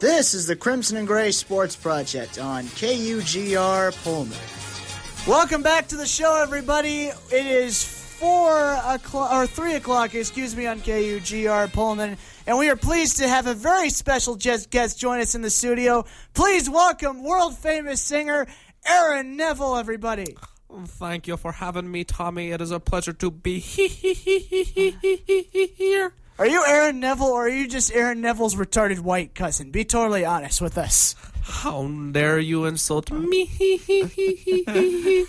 This is the Crimson and Gray Sports Project on KUGR Pullman. Welcome back to the show, everybody. It is four o'clock or three o'clock, excuse me, on KUGR Pullman, and we are pleased to have a very special guest join us in the studio. Please welcome world famous singer Aaron Neville, everybody. Thank you for having me, Tommy. It is a pleasure to be here. Are you Aaron Neville or are you just Aaron Neville's retarded white cousin? Be totally honest with us. How dare you insult me?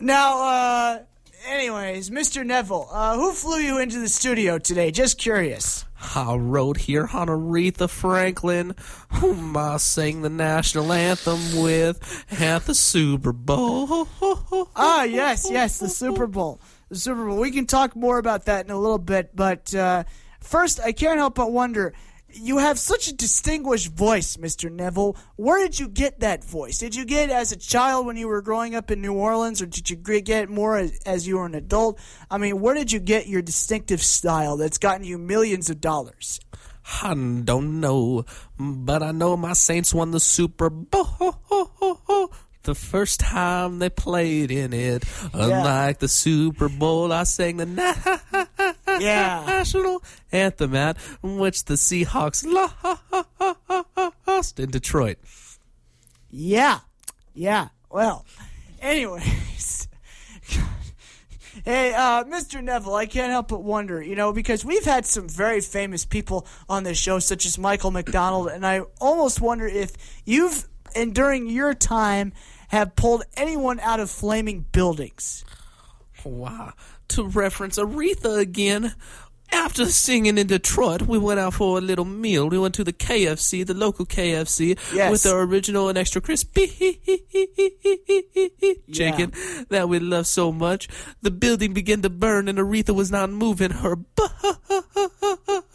now, uh, anyways, Mr. Neville, uh, who flew you into the studio today? Just curious. I rode here on Aretha Franklin, whom I sang the national anthem with at the Super Bowl. ah, yes, yes, the Super Bowl Super Bowl. We can talk more about that in a little bit, but uh, first, I can't help but wonder. You have such a distinguished voice, Mr. Neville. Where did you get that voice? Did you get it as a child when you were growing up in New Orleans, or did you get it more as, as you were an adult? I mean, where did you get your distinctive style that's gotten you millions of dollars? I don't know, but I know my Saints won the Super Bowl the first time they played in it. Unlike yeah. the Super Bowl, I sang the na- yeah. national anthem at which the Seahawks lost in Detroit. Yeah. Yeah. Well, anyways. Hey, uh, Mr. Neville, I can't help but wonder, you know, because we've had some very famous people on this show, such as Michael McDonald, and I almost wonder if you've, and during your time have pulled anyone out of flaming buildings. Wow. To reference Aretha again, after singing in Detroit, we went out for a little meal. We went to the KFC, the local KFC, yes. with the original and extra crispy chicken yeah. that we love so much. The building began to burn and Aretha was not moving her butt.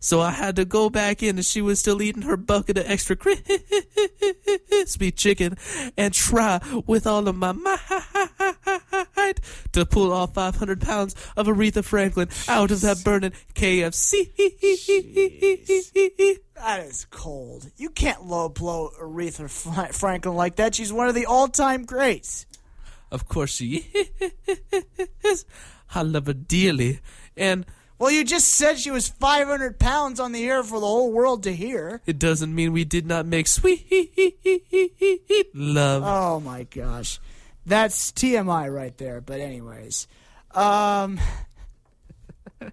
So I had to go back in and she was still eating her bucket of extra crispy chicken and try with all of my might to pull all 500 pounds of Aretha Franklin out of that burning KFC. That is cold. You can't low blow Aretha Franklin like that. She's one of the all time greats. Of course she is. I love her dearly. And. Well, you just said she was 500 pounds on the air for the whole world to hear. It doesn't mean we did not make sweet love. Oh my gosh. That's TMI right there. But, anyways. Um.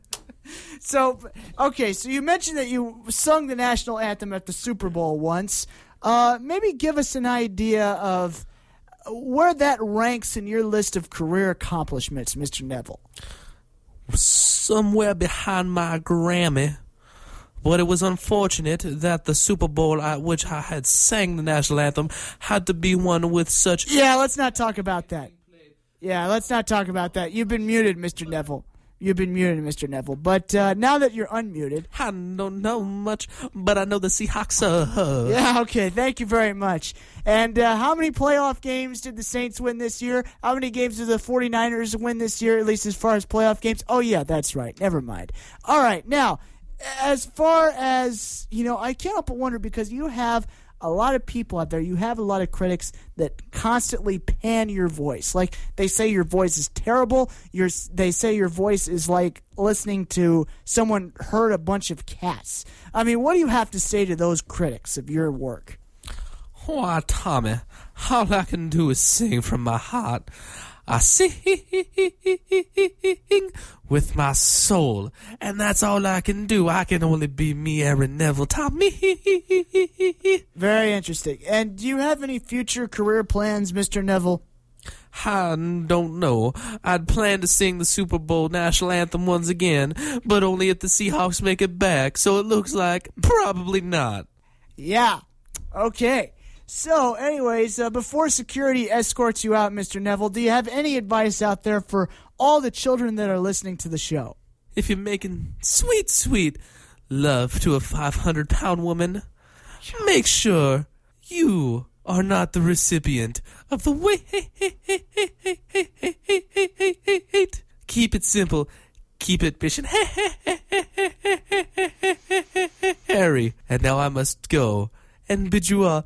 so, okay, so you mentioned that you sung the national anthem at the Super Bowl once. Uh, maybe give us an idea of where that ranks in your list of career accomplishments, Mr. Neville. Somewhere behind my Grammy. But it was unfortunate that the Super Bowl at which I had sang the national anthem had to be one with such. Yeah, let's not talk about that. Yeah, let's not talk about that. You've been muted, Mr. Neville. You've been muted, Mr. Neville. But uh, now that you're unmuted. I don't know much, but I know the Seahawks are. Yeah, okay. Thank you very much. And uh, how many playoff games did the Saints win this year? How many games did the 49ers win this year, at least as far as playoff games? Oh, yeah, that's right. Never mind. All right. Now, as far as, you know, I can't help but wonder because you have a lot of people out there, you have a lot of critics that constantly pan your voice. Like they say your voice is terrible. Your they say your voice is like listening to someone herd a bunch of cats. I mean, what do you have to say to those critics of your work? Why, Tommy, all I can do is sing from my heart. I sing with my soul, and that's all I can do. I can only be me, Aaron Neville. Tommy. Very interesting. And do you have any future career plans, Mr. Neville? I don't know. I'd plan to sing the Super Bowl national anthem once again, but only if the Seahawks make it back, so it looks like probably not. Yeah. Okay. So, anyways, uh, before security escorts you out, Mr. Neville, do you have any advice out there for all the children that are listening to the show? If you're making sweet, sweet love to a 500 pound woman, make sure you are not the recipient of the weight. Keep it simple. keep it fishing. Harry, and now I must go and bid you all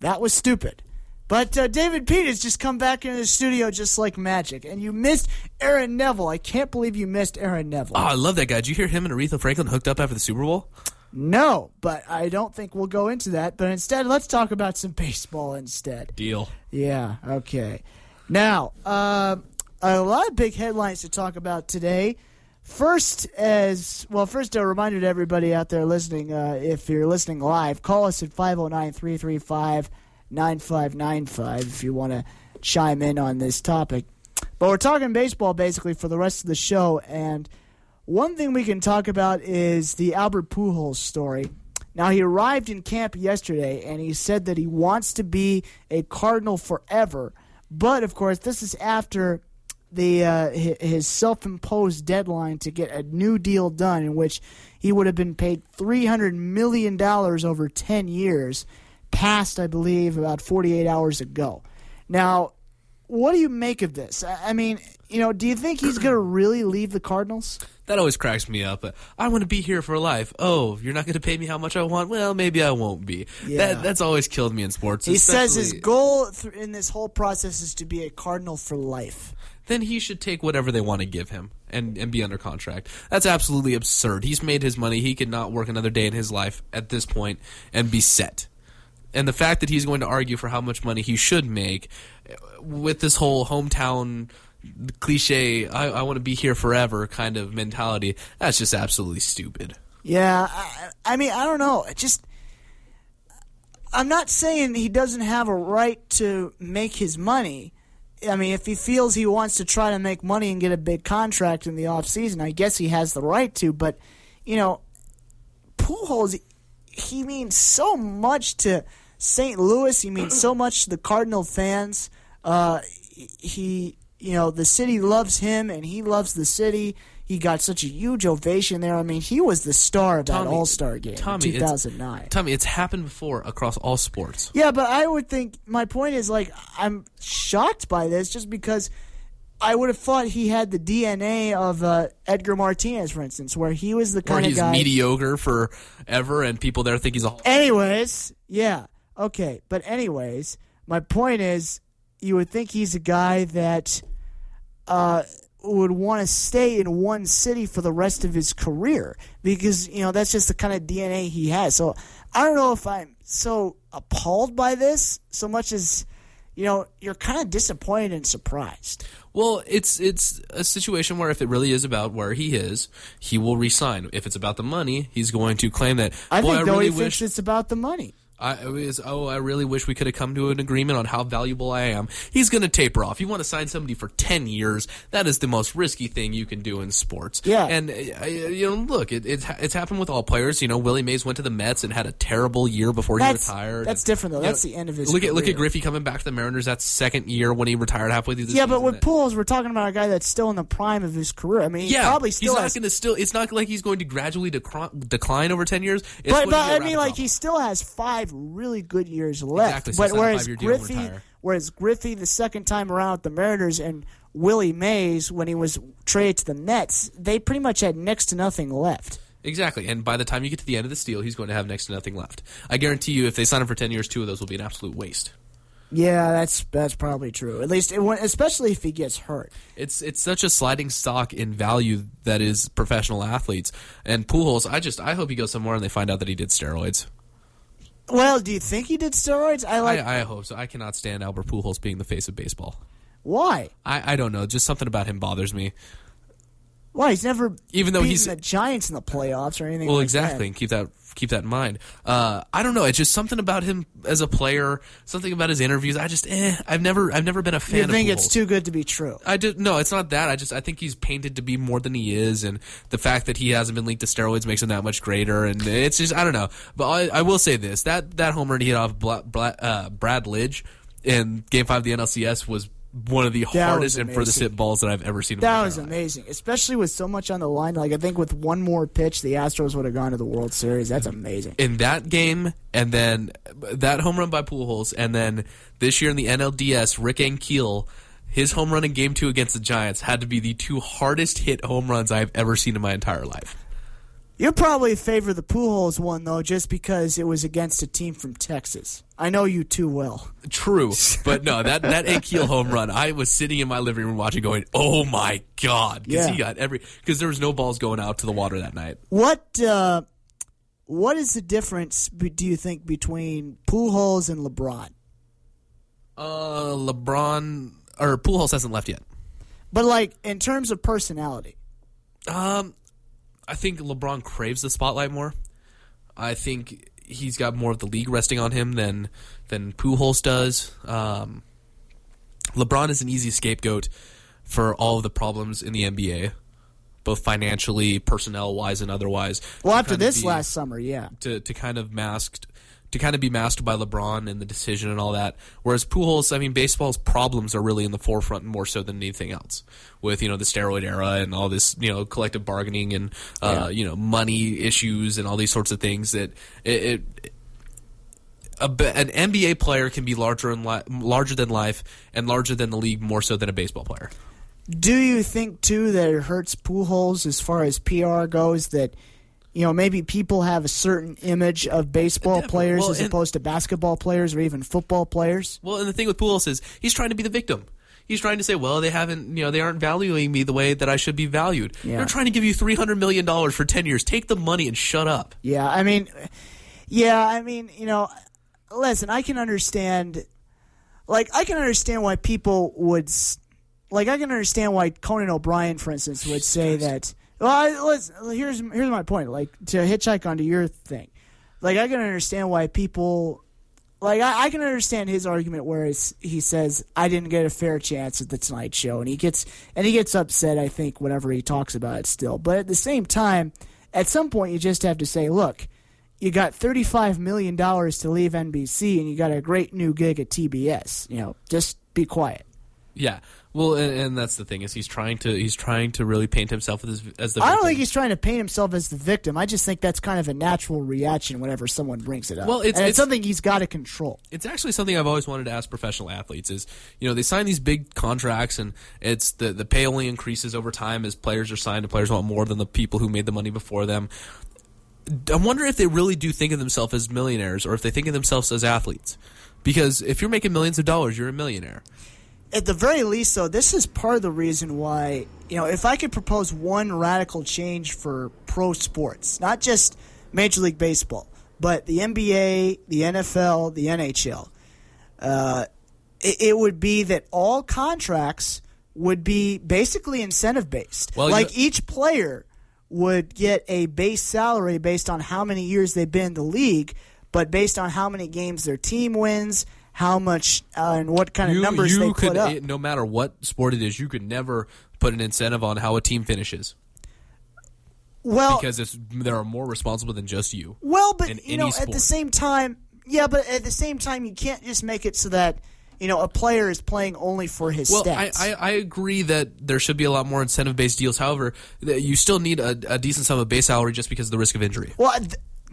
That was stupid. But uh, David Pete has just come back into the studio just like magic. And you missed Aaron Neville. I can't believe you missed Aaron Neville. Oh, I love that guy. Did you hear him and Aretha Franklin hooked up after the Super Bowl? No, but I don't think we'll go into that. But instead, let's talk about some baseball instead. Deal. Yeah, okay. Now, uh, a lot of big headlines to talk about today. First, as well, first a reminder to everybody out there listening uh, if you're listening live, call us at 509 335 9595 if you want to chime in on this topic. But we're talking baseball basically for the rest of the show, and one thing we can talk about is the Albert Pujols story. Now, he arrived in camp yesterday, and he said that he wants to be a Cardinal forever. But, of course, this is after the uh, his self-imposed deadline to get a new deal done, in which he would have been paid three hundred million dollars over ten years, passed, I believe, about forty-eight hours ago. Now, what do you make of this? I mean, you know, do you think he's going to really leave the Cardinals? That always cracks me up. I want to be here for life. Oh, you're not going to pay me how much I want? Well, maybe I won't be. Yeah. That that's always killed me in sports. He says his goal in this whole process is to be a Cardinal for life. Then he should take whatever they want to give him and, and be under contract. That's absolutely absurd. He's made his money. He could not work another day in his life at this point and be set. And the fact that he's going to argue for how much money he should make uh, with this whole hometown cliche, I, I want to be here forever kind of mentality, that's just absolutely stupid. Yeah, I, I mean, I don't know. It just, I'm not saying he doesn't have a right to make his money. I mean, if he feels he wants to try to make money and get a big contract in the off season, I guess he has the right to. But you know, Pujols, he means so much to St. Louis. He means so much to the Cardinal fans. Uh, he, you know, the city loves him, and he loves the city. He got such a huge ovation there. I mean, he was the star of that All Star game Tommy, in it's- 2009. Tommy, it's happened before across all sports. Yeah, but I would think my point is like I'm shocked by this just because I would have thought he had the DNA of uh, Edgar Martinez, for instance, where he was the kind of he's guy. mediocre forever, and people there think he's a. Anyways, yeah, okay, but anyways, my point is, you would think he's a guy that uh, would want to stay in one city for the rest of his career because you know that's just the kind of DNA he has. So I don't know if I'm so appalled by this so much as you know you're kind of disappointed and surprised. Well, it's it's a situation where if it really is about where he is, he will resign. If it's about the money, he's going to claim that. I think I though really he wish. thinks it's about the money. I was, oh, I really wish we could have come to an agreement on how valuable I am. He's going to taper off. You want to sign somebody for ten years? That is the most risky thing you can do in sports. Yeah. and uh, you know, look, it, it's it's happened with all players. You know, Willie Mays went to the Mets and had a terrible year before That's- he retired. that's And, different, though. That's the end of his Look at look at. Griffey coming back to the Mariners. that second year when he retired halfway through the Yeah, season. but with Pujols, we're talking about a guy that's still in the prime of his career. I mean, he Yeah, probably still he's not going to still. It's not like he's going to gradually decline over ten years. It's But, but to be a I mean, like he still has five really good years left. Exactly, so but whereas five-year deal and Griffey, whereas Griffey, the second time around with the Mariners, and Willie Mays when he was traded to the Mets, they pretty much had next to nothing left. Exactly, and by the time you get to the end of the deal, he's going to have next to nothing left. I guarantee you, if they sign him for ten years, two of those will be an absolute waste. Yeah, that's that's probably true. At least, it, especially if he gets hurt. It's it's such a sliding stock in value that is professional athletes and Pujols. I just I hope he goes somewhere and they find out that he did steroids. Well, do you think he did steroids? I like. I, I hope so. I cannot stand Albert Pujols being the face of baseball. why? I, I don't know. Just something about him bothers me. Why he's never Even though he's- the Giants in the playoffs or anything. Well, like exactly. that. Keep that keep that in mind. Uh, I don't know. It's just something about him as a player. Something about his interviews. I just eh. I've never I've never been a fan. You think it's too good to be true? I just no, it's not that. I just I think he's painted to be more than he is, and the fact that he hasn't been linked to steroids makes him that much greater. And it's just I don't know. But I, I will say this: that that home run he hit off Bla, Bla, uh, Brad Lidge in Game Five of the NLCS was one of the That hardest and furthest amazing. hit balls that I've ever seen. That was entire life. amazing, especially with so much on the line. Like I think with one more pitch, the Astros would have gone to the World Series. That's amazing. in that game, and then that home run by Pujols, and then this year in the NLDS, Rick Ankiel, his home run in Game Two against the Giants had to be the two hardest hit home runs I've ever seen in my entire life. You probably favor the Pujols one though, just because it was against a team from Texas. I know you too well. True, but no, that that Ankiel home run, I was sitting in my living room watching, going, "Oh my god!" Because Yeah. he got every because there was no balls going out to the water that night. What uh, what is the difference? Do you think between Pujols and LeBron? Uh, LeBron or Pujols hasn't left yet. But like in terms of personality, Um, I think LeBron craves the spotlight more. I think he's got more of the league resting on him than than Pujols does. Um, LeBron is an easy scapegoat for all of the problems in the NBA, both financially, personnel wise, and otherwise. well, after this be- last summer, yeah. to to kind of masked to kind of be masked by LeBron and the decision and all that. Whereas Pujols, I mean, baseball's problems are really in the forefront more so than anything else. With you know the steroid era and all this you know collective bargaining and uh, Yeah. you know money issues and all these sorts of things that it. it a, b- an NBA player can be larger and li- larger than life and larger than the league more so than a baseball player. Do you think too that it hurts Pujols as far as PR goes? That you know maybe people have a certain image of baseball Definitely. players Well, as and- opposed to basketball players or even football players. Well, and the thing with Pujols is he's trying to be the victim. He's trying to say, well, they haven't, you know, they aren't valuing me the way that I should be valued. Yeah. They're trying to give you three hundred million dollars for ten years. Take the money and shut up. Yeah, I mean, yeah, I mean, you know, listen, I can understand, like, I can understand why people would, like, I can understand why Conan O'Brien, for instance, would say that. Well, let's here's here's my point. Like to hitchhike onto your thing, like I can understand why people, like I, I can understand his argument where he says I didn't get a fair chance at the Tonight Show, and he gets and he gets upset. I think whenever he talks about it, still, but at the same time, at some point you just have to say, look, you got $35 million to leave NBC and you got a great new gig at TBS. You know, just be quiet. Yeah. Well, and, and that's the thing is he's trying to he's trying to really paint himself as, as the. I don't think he's trying to paint himself as the victim. I just think that's kind of a natural reaction whenever someone brings it up. Well, it's- and it's, it's- something he's got to control. it's actually something I've always wanted to ask professional athletes is, you know, they sign these big contracts and it's the the pay only increases over time as players are signed and players want more than the people who made the money before them. I wonder if they really do think of themselves as millionaires or if they think of themselves as athletes. Because if you're making millions of dollars, you're a millionaire. At the very least, though, this is part of the reason why, you know, if I could propose one radical change for pro sports, not just Major League Baseball, but the NBA, the NFL, the NHL, uh, it, it would be that all contracts would be basically incentive based. Well, like you- each player would get a base salary based on how many years they've been in the league, but based on how many games their team wins, how much uh, and what kind of numbers they could, put up. it- no matter what sport it is, you could never put an incentive on how a team finishes well, because it's there are more responsible than just you. well, but you know, any at the same time, yeah, but at the same time, you can't just make it so that you know a player is playing only for his Well, I, stats. I, I agree that there should be a lot more incentive based deals. However, you still need a, a decent sum of base salary just because of the risk of injury. well,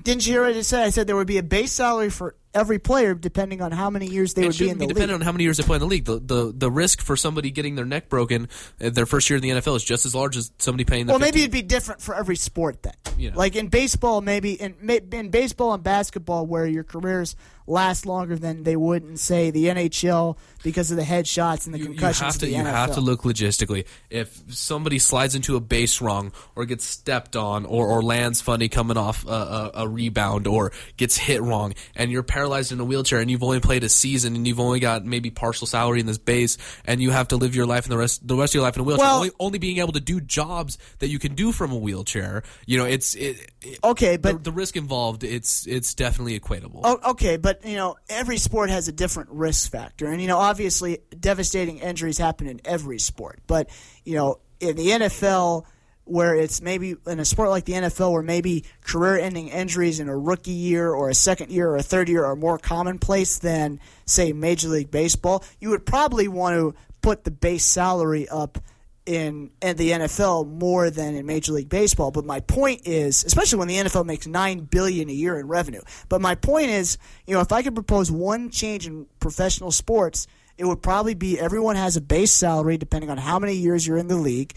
didn't you hear what I just said? I said there would be a base salary for every player depending on how many years they It would be in the be league. dependent on how many years they play in the league. The, the the risk for somebody getting their neck broken uh, their first year in the NFL is just as large as somebody paying. The Well, maybe it'd be different for every sport then. You know. Like in baseball, maybe in in baseball and basketball, where your careers last longer than they would in say the NHL because of the headshots and the you, you concussions have to the you NFL. have to look logistically. If somebody slides into a base wrong, or gets stepped on, or, or lands funny coming off a, a, a rebound, or gets hit wrong, and you're paralyzed in a wheelchair, and you've only played a season, and you've only got maybe partial salary in this base, and you have to live your life in the rest the rest of your life in a wheelchair, Well- only, only being able to do jobs that you can do from a wheelchair. You know, it's it, it- Okay, but the risk involved. It's it's definitely equatable. Oh, okay, but you know, every sport has a different risk factor, and you know, obviously, devastating injuries happen in every sport. But you know, in the NFL, where it's maybe in a sport like the NFL, where maybe career-ending injuries in a rookie year or a second year or a third year are more commonplace than say Major League Baseball, you would probably want to put the base salary up in, the NFL more than in Major League Baseball. But my point is, especially when the NFL makes nine billion a year in revenue. But my point is, you know, if I could propose one change in professional sports, it would probably be everyone has a base salary depending on how many years you're in the league.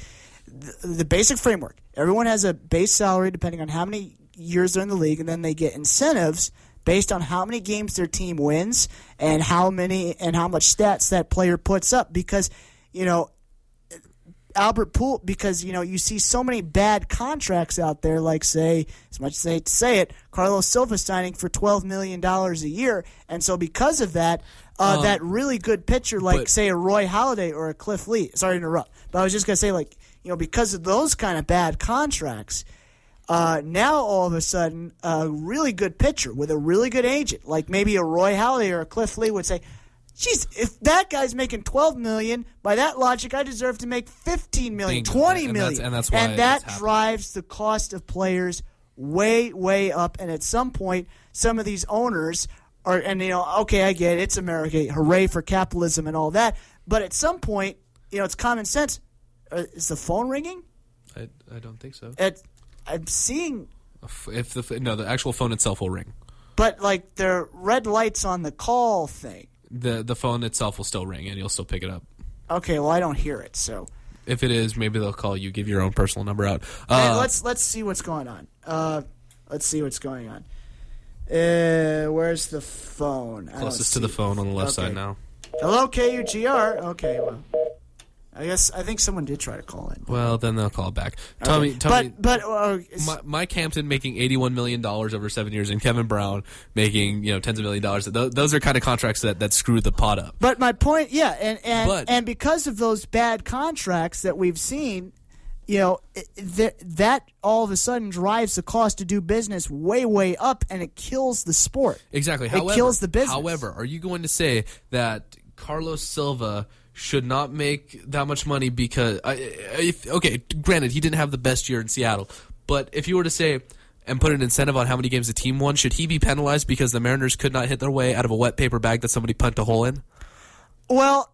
The, the basic framework: everyone has a base salary depending on how many years they're in the league, and then they get incentives based on how many games their team wins and how many and how much stats that player puts up. Because you know Albert Poole because you know you see so many bad contracts out there. Like say, as much as I hate to say it, Carlos Silva signing for twelve million dollars a year, and so because of that, uh, Um, that really good pitcher like but- say a Roy Halladay or a Cliff Lee. Sorry to interrupt, but I was just gonna say like you know because of those kind of bad contracts. Uh, now all of a sudden, a really good pitcher with a really good agent, like maybe a Roy Halladay or a Cliff Lee, would say, "Geez, if that guy's making twelve million, by that logic, I deserve to make fifteen million, Bingo. twenty And million, that's- and that's why and that drives the cost of players way, way up. And at some point, some of these owners are, and you know, okay, I get it, it's America, hooray for capitalism and all that. But at some point, you know, it's common sense. Uh, is the phone ringing? I, I don't think so. It, I'm seeing If the no, the actual phone itself will ring. But like the red lights on the call thing. The The phone itself will still ring, and you'll still pick it up. Okay, well I don't hear it, so If it is, maybe they'll call you. Give your own personal number out. Hey, Uh, let's let's see what's going on. Uh, let's see what's going on. Uh, where's the phone? I closest to the phone on the left Okay. side now. Hello, KUGR. Okay, well, I guess I think someone did try to call in. Well, then they'll call back. Tommy, Okay, Tommy, but but uh, Mike Hampton making eighty-one million dollars over seven years, and Kevin Brown making you know tens of million dollars. Th- those are kind of contracts that that screw the pot up. But my point, yeah, and and But- and because of those bad contracts that we've seen, you know, that that all of a sudden drives the cost to do business way way up, and it kills the sport. Exactly. It However, kills the business. However, are you going to say that Carlos Silva should not make that much money because I if, okay, granted he didn't have the best year in Seattle, but if you were to say and put an incentive on how many games the team won, should he be penalized because the Mariners could not hit their way out of a wet paper bag that somebody punched a hole in? Well,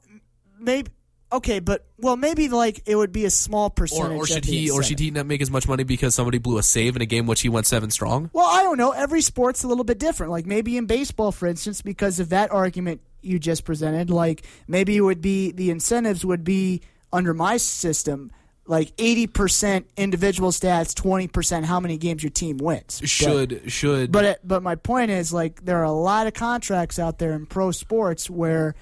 maybe okay, but well, maybe like it would be a small percentage. or of should he or should he not make as much money because somebody blew a save in a game which he went seven strong? Well, I don't know. Every sport's a little bit different. Like maybe in baseball, for instance, because of that argument you just presented, like maybe it would be the incentives would be under my system like 80% individual stats, 20% how many games your team wins. But- Should should But it, but my point is like there are a lot of contracts out there in pro sports where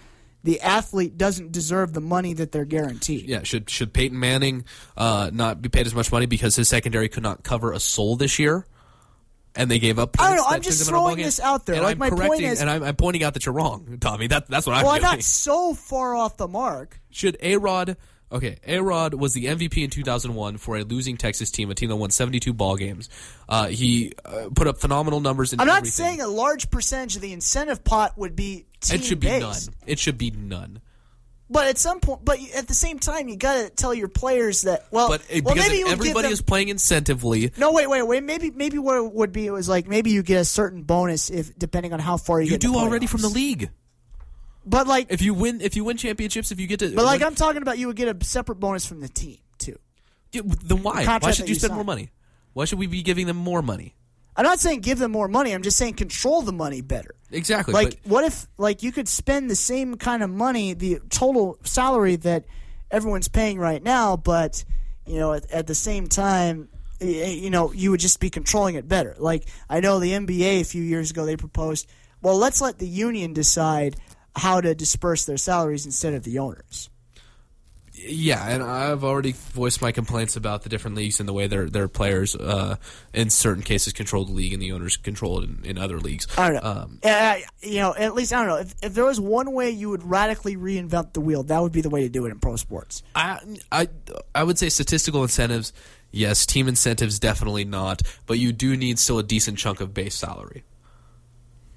the athlete doesn't deserve the money that they're guaranteed. Yeah, should should Peyton Manning uh, not be paid as much money because his secondary could not cover a soul this year, and they gave up? I don't know. I'm just took them in a ball throwing this out there. And Like, I'm my point is- and I'm, I'm pointing out that you're wrong, Tommy. That that's what I'm Well, I'm not so far off the mark. Should A Rod? Okay, A Rod was the MVP in 2001 for a losing Texas team, a team that won 72 ball games. Uh, he uh, put up phenomenal numbers. In I'm not everything. saying a large percentage of the incentive pot would be it should be none. It should be none. But at some point, but at the same time, you got to tell your players that. Well, But well, maybe everybody them, is playing incentively, No, wait, wait, wait. Maybe, maybe what it would be it was like maybe you get a certain bonus if depending on how far you, you do already from the league. But like, If you win, if you win championships, if you get to, but like win- I'm talking about, you would get a separate bonus from the team too. Yeah, then why? Why should you you spend more money? Why should we be giving them more money? I'm not saying give them more money. I'm just saying control the money better. Exactly. Like, what if like you could spend the same kind of money, the total salary that everyone's paying right now, but you know, at, at the same time, you know, you would just be controlling it better. Like I know the NBA a few years ago they proposed, well, let's let the union decide how to disperse their salaries instead of the owners. Yeah, and I've already voiced my complaints about the different leagues and the way their their players, uh, in certain cases, control the league and the owners control it in, in other leagues. I don't know. Um, you know, at least I don't know. If, if there was one way you would radically reinvent the wheel, that would be the way to do it in pro sports. I, I I would say statistical incentives, yes. Team incentives, definitely not. But you do need still a decent chunk of base salary.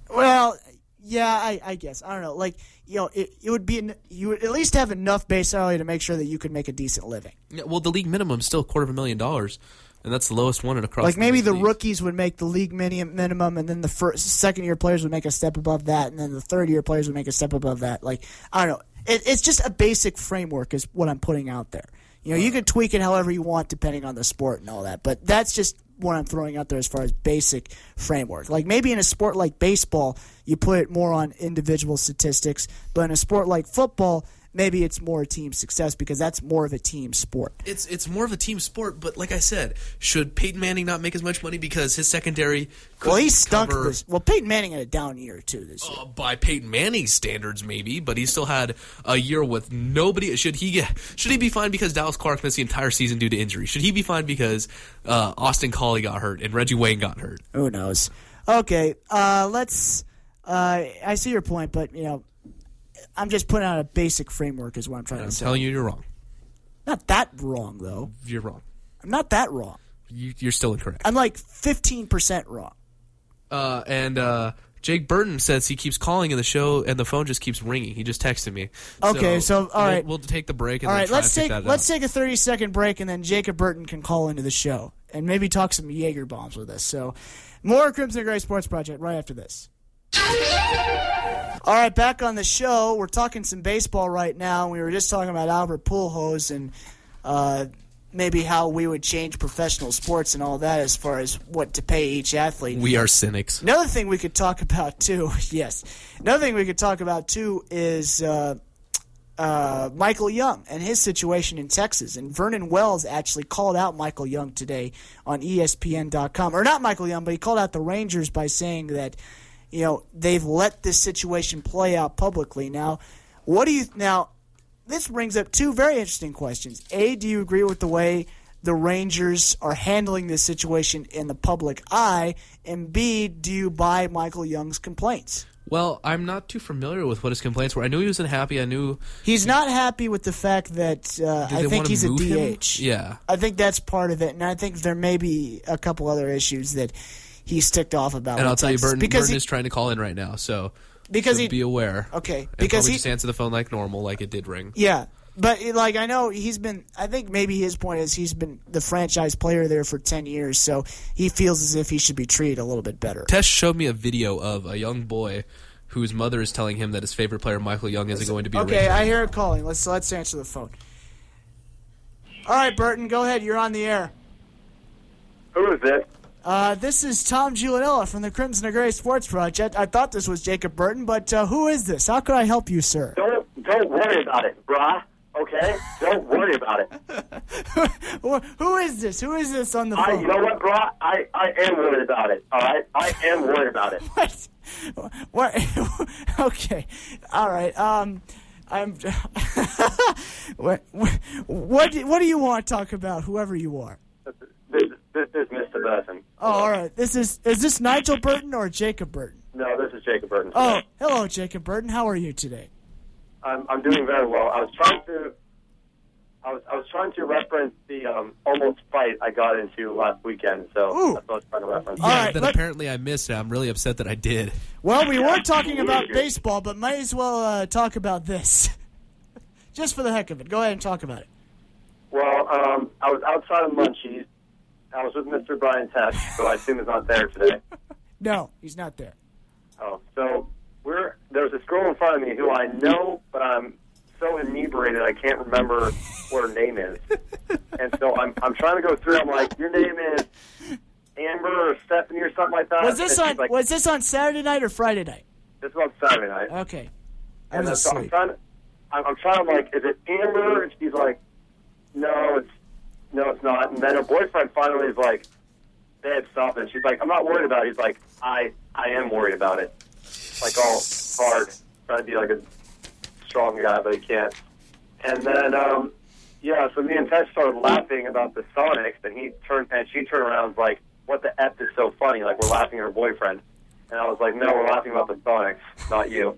Well, yeah, I, I guess I don't know. Like you know, it, it would be you would at least have enough base salary to make sure that you could make a decent living. Yeah, well, the league minimum is still a quarter of a million dollars, and that's the lowest one in across. like maybe the leagues. rookies would make the league minimum, minimum, and then the first, second year players would make a step above that, and then the third year players would make a step above that. Like I don't know. it, it's just a basic framework is what I'm putting out there. You know, you can tweak it however you want depending on the sport and all that, but that's just what I'm throwing out there as far as basic framework. Like maybe in a sport like baseball, you put it more on individual statistics, but in a sport like football, maybe it's more a team success because that's more of a team sport. It's it's more of a team sport, but like I said, should Peyton Manning not make as much money because his secondary? Well, he couldn't stunk cover- this. Well, Peyton Manning had a down year too this year. uh, by Peyton Manning's standards, maybe, but he still had a year with nobody. Should he get? Should he be fine because Dallas Clark missed the entire season due to injury? Should he be fine because uh, Austin Collie got hurt and Reggie Wayne got hurt? Who knows? Okay, uh, let's. Uh, I see your point, but you know, I'm just putting out a basic framework, is what I'm trying I'm to say. I'm telling you, you're wrong. Not that wrong though. You're wrong. I'm not that wrong. You, you're still incorrect. I'm like 15 percent wrong. Uh, and uh, Jake Burton says he keeps calling in the show, and the phone just keeps ringing. He just texted me. Okay, so, all we'll- right. we'll, take the break. And All try let's take let's up. take a 30 second break, and then Jacob Burton can call into the show and maybe talk some Jaeger bombs with us. So, more Crimson Gray Sports Project right after this. All right, back on the show. We're talking some baseball right now. We were just talking about Albert Pujols and uh, maybe how we would change professional sports and all that as far as what to pay each athlete. We are cynics. Another thing we could talk about too, yes. Another thing we could talk about too is uh, uh, Michael Young and his situation in Texas. And Vernon Wells actually called out Michael Young today on ESPN.com, or not Michael Young, but he called out the Rangers by saying that you know they've let this situation play out publicly. Now, what do you now? This brings up two very interesting questions. A, do you agree with the way the Rangers are handling this situation in the public eye? And B, do you buy Michael Young's complaints? Well, I'm not too familiar with what his complaints were. I knew he was unhappy. I knew. He's not happy with the fact that uh, I think he's a move him? DH. Yeah. I think that's part of it, and I think there may be a couple other issues that he's ticked off about. And I'll tell you, Texas. Burton, because Burton he, is trying to call in right now, so because so he be aware. okay And because probably he just answer the phone like normal, like it did ring. Yeah, but like I know he's been. I think maybe his point is he's been the franchise player there for ten years, so he feels as if he should be treated a little bit better. Tesh showed me a video of a young boy whose mother is telling him that his favorite player, Michael Young, isn't going to be Okay, Ranger. I hear it calling. Let's let's answer the phone. All right, Burton, go ahead. You're on the air. Who is this? Uh, this is Tom Giulianella from the Crimson and Gray Sports Project. I thought this was Jacob Burton, but uh, who is this? How could I help you, sir? Don't don't worry about it, brah. Okay, don't worry about it. Who- who is this? Who is this on the I, phone? you know what, brah? I I am worried about it. All right, I am worried about it. What? What? okay. All right. Um, I'm. what? What? What do you want to talk about? Whoever you are. This, this is Mr. Burton. Oh, all right. This is is this Nigel Burton or Jacob Burton? No, this is Jacob Burton. Oh, hello, Jacob Burton. How are you today? I'm I'm doing very well. I was trying to. I was, I was trying to reference the um, almost fight I got into last weekend, so Ooh. that's what I was trying to reference. Yeah, right, that apparently I missed it. I'm really upset that I did. Well, we were talking about baseball, but might as well uh, talk about this, just for the heck of it. Go ahead and talk about it. Well, um, I was outside of Munchies. I was with Mr. Brian Tesh, who I assume is not there today. No, he's not there. Oh, so we're there's this girl in front of me who I know, but I'm so inebriated I can't remember what her name is. And so I'm I'm trying to go through. I'm like, your name is Amber or Stephanie or something like that. Was this on like, Was this on Saturday night or Friday night? This is on Saturday night. Okay, I And was so I'm asleep. trying. To, I'm, I'm trying. I'm like, is it Amber? And she's like, no, it's no, it's not. And then her boyfriend finally is like, babe, stop it. She's like, I'm not worried about it. He's like, I I am worried about it. Like all hard, trying to be like a strong guy, but he can't. And then, um, yeah, so me and Tesh started laughing about the Sonics, and he turned and she turned around and was like, "What the f is so funny?" Like we're laughing at her boyfriend, and I was like, "No, we're laughing about the Sonics, not you."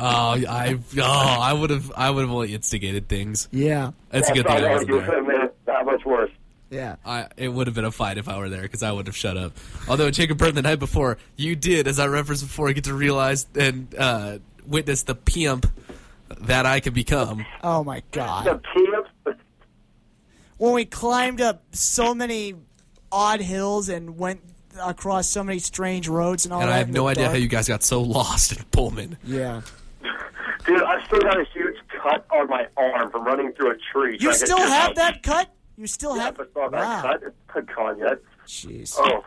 Oh, I oh, I would have I would have only instigated things. Yeah, That's a good thing I wasn't there. could have made it that much worse. yeah. I, it would have been a fight if I were there because I would have shut up. Although Jacob Burton the night before, you did, as I referenced before, get to realize and uh, witness the pimp that I could become. Oh my God. The pimp. when we climbed up so many odd hills and went across so many strange roads and all And that. I have no idea dark. how you guys got so lost in Pullman. Yeah. Dude, I still got a huge cut on my arm from running through a tree. You trying still have out. that cut? You still Yeah, have? but saw that Wow. cut. It's not gone yet. Jeez. Oh,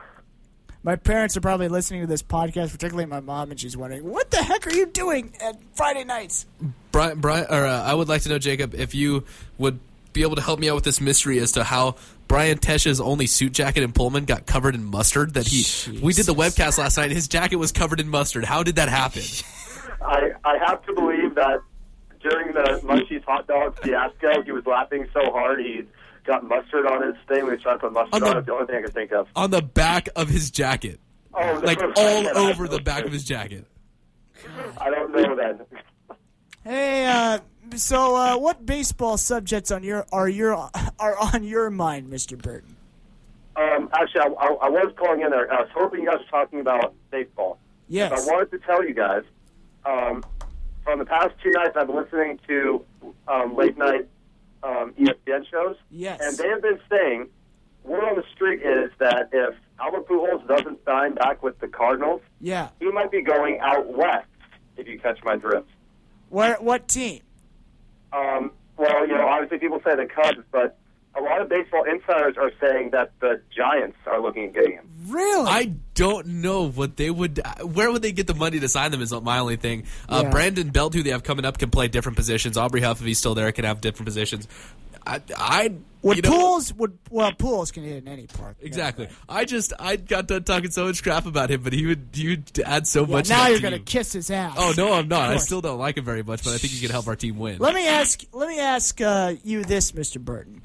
My parents are probably listening to this podcast, particularly my mom, and she's wondering, what the heck are you doing at Friday nights? Brian, Brian, or uh, I would like to know, Jacob, if you would be able to help me out with this mystery as to how Brian Tesh's only suit jacket in Pullman got covered in mustard. That he, we did the webcast last night. His jacket was covered in mustard. How did that happen? I I have to believe that during the Munchies hot dog fiasco, he was laughing so hard he got mustard on his thing. We tried to put mustard On on, the- it. The only thing I could think of. On the back of his jacket, Oh, like no. all over the back of his jacket. I don't know then. Hey, uh, so uh, what baseball subjects on your are your are on your mind, Mr. Burton? Um, actually, I, I, I was calling in there. I was hoping you guys were talking about baseball. Yes. I wanted to tell you guys um, from the past two nights, I've been listening to um, late night um, ESPN shows. Yes. And they have been saying word on the street is that if Albert Pujols doesn't sign back with the Cardinals, Yeah. he might be going out west. If you catch my drift. Where what team? Um, well, you know, obviously people say the Cubs, but a lot of baseball insiders are saying that the Giants are looking at getting him. Really? I don't know what they would. Where would they get the money to sign them? Is my only thing. Uh, Yeah. Brandon Belt, who they have coming up, can play different positions. Aubrey Huff, if he's still there, can have different positions. I, I would you know- Pujols would well Pujols can hit in any park. Exactly. I just I got done talking so much crap about him, but he would you'd add so Yeah, much. now that you're team. gonna kiss his ass. Oh no, I'm not. I still don't like him very much, but I think he can help our team win. Let me ask. Let me ask uh, you this, Mr. Burton.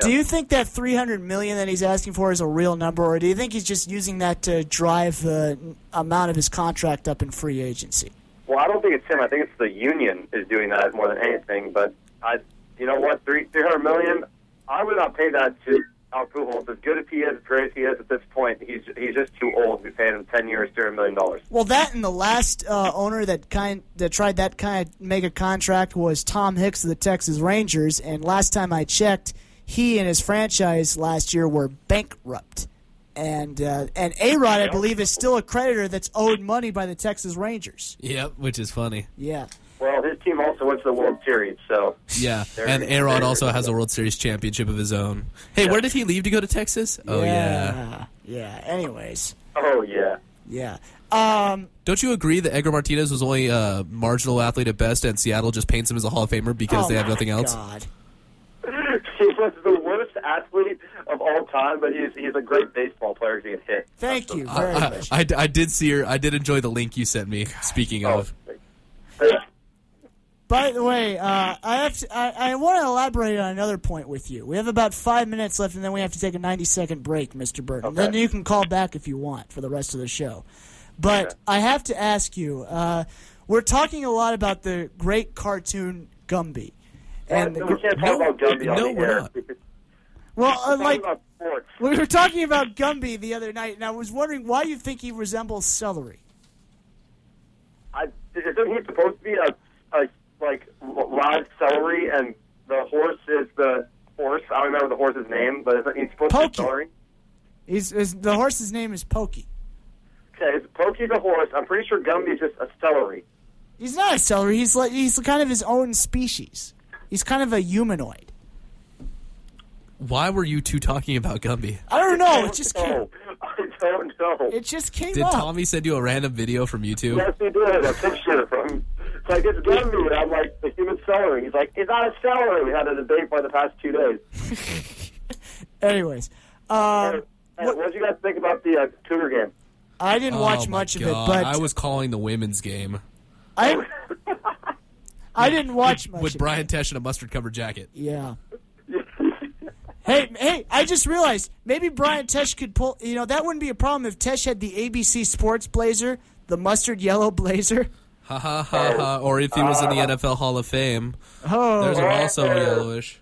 Do you think that 300 million that he's asking for is a real number, or do you think he's just using that to drive the amount of his contract up in free agency? Well, I don't think it's him. I think it's the union is doing that more than anything. But I, you know what, three three hundred million. I would not pay that to Al Pujols. As good as he is, as great as he is at this point, he's he's just too old to be paying him ten years, two hundred million dollars. Well, that and the last uh, owner that kind that tried that kind of mega contract was Tom Hicks of the Texas Rangers, and last time I checked, he and his franchise last year were bankrupt. And uh, and A Rod, I believe, is still a creditor that's owed money by the Texas Rangers. Yep, which is funny. Yeah. Well, his team also went to the World Series, so Yeah, and you- Arod also has a World Series championship of his own. Hey, where did he leave to go to Texas? Oh yeah. Yeah. Yeah. Anyways. oh yeah. Yeah. Um. Don't you agree that Edgar Martinez was only a marginal athlete at best, and Seattle just paints him as a Hall of Famer because oh they have nothing else? God. he was the worst athlete of all time, but he's he's a great baseball player. He can hit. Thank you very I, much. I, I did see her. I did enjoy the link you sent me. Speaking Oh, of, By the way, uh, I have to, I, I want to elaborate on another point with you. We have about five minutes left, and then we have to take a ninety-second break, Mr. Burton. Okay. Then you can call back if you want for the rest of the show. But Okay. I have to ask you. Uh, we're talking a lot about the great cartoon Gumby, and the, we can't talk no, about Gumby on no, the we're air. not. Well, uh, like talking about sports. we were talking about Gumby the other night, and I was wondering why you think he resembles celery. I, isn't he supposed to be a, a like live celery and the horse is the horse? I don't remember the horse's name, but isn't he supposed to be celery? He's, the horse's name is Pokey. Okay, is Pokey the horse? I'm pretty sure Gumby's just a celery. He's not a celery. He's like he's kind of his own species. He's kind of a humanoid. Why were you two talking about Gumby? I don't know. It just came. I don't know. It just came Did up. Tommy send you a random video from YouTube? Yes, he did. A picture from. It's like it's Gumby, and I'm like the human celery. He's like, it's not a celery. We had a debate for the past two days. Anyways, um, And what did you guys think about the uh, Cougar game? I didn't Oh, watch my much of it, but I was calling the women's game I I didn't watch much with of Brian it. Tesh in a mustard covered jacket. Yeah. Hey, hey! I just realized maybe Brian Tesh could pull. You know, that wouldn't be a problem if Tesh had the ABC Sports blazer, the mustard yellow blazer. Ha ha ha ha. Or if he was in the NFL Hall of Fame, Oh, theirs are also yellowish.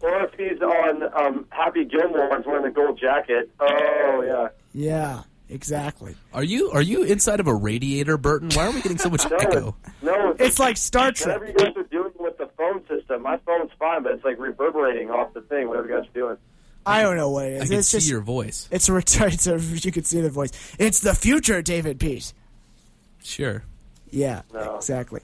Or if he's on um, Happy Gilmore and wearing the gold jacket. Oh yeah. yeah, exactly. Are you are you inside of a radiator, Burton? Why are we getting so much No, echo? no. It's like Star Trek. whatever you guys are doing with the phone system. My phone's fine, but it's like reverberating off the thing. Whatever you guys are doing. I don't know what it is. I can it's see just your voice. it's a return. It's a, you can see the voice. It's the future, David Pete. Sure. Yeah, No. exactly.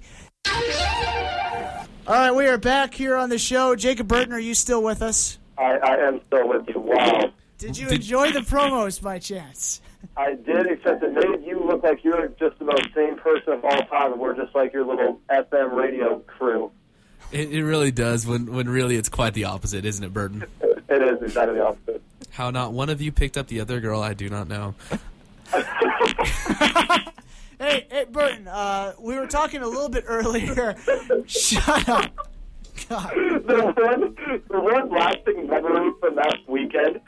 All right, we are back here on the show. Jacob Burton, are you still with us? I, I am still with you. Wow. Did you Did- enjoy the promos by chance? I did, except it made you look like you're just the most sane person of all time, and we're just like your little FM radio crew. It, it really does. When when really it's quite the opposite, isn't it, Burton? It is exactly the opposite. How not one of you picked up the other girl? I do not know. Hey, hey, Burton. Uh, we were talking a little bit earlier. Shut up. God. the one, the one lasting memory from that weekend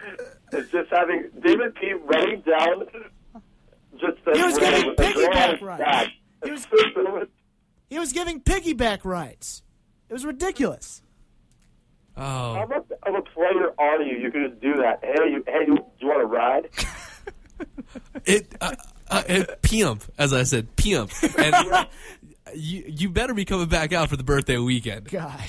is just having David P. running down just He was road getting with a girl on piggyback his rides. He was- It He was giving piggyback rides. It was ridiculous. Oh. How much of a player are you? You can just do that. Hey, you, hey, you, do you want to ride? it, uh, uh, it pimp, as I said, pimp, and you you better be coming back out for the birthday weekend. God.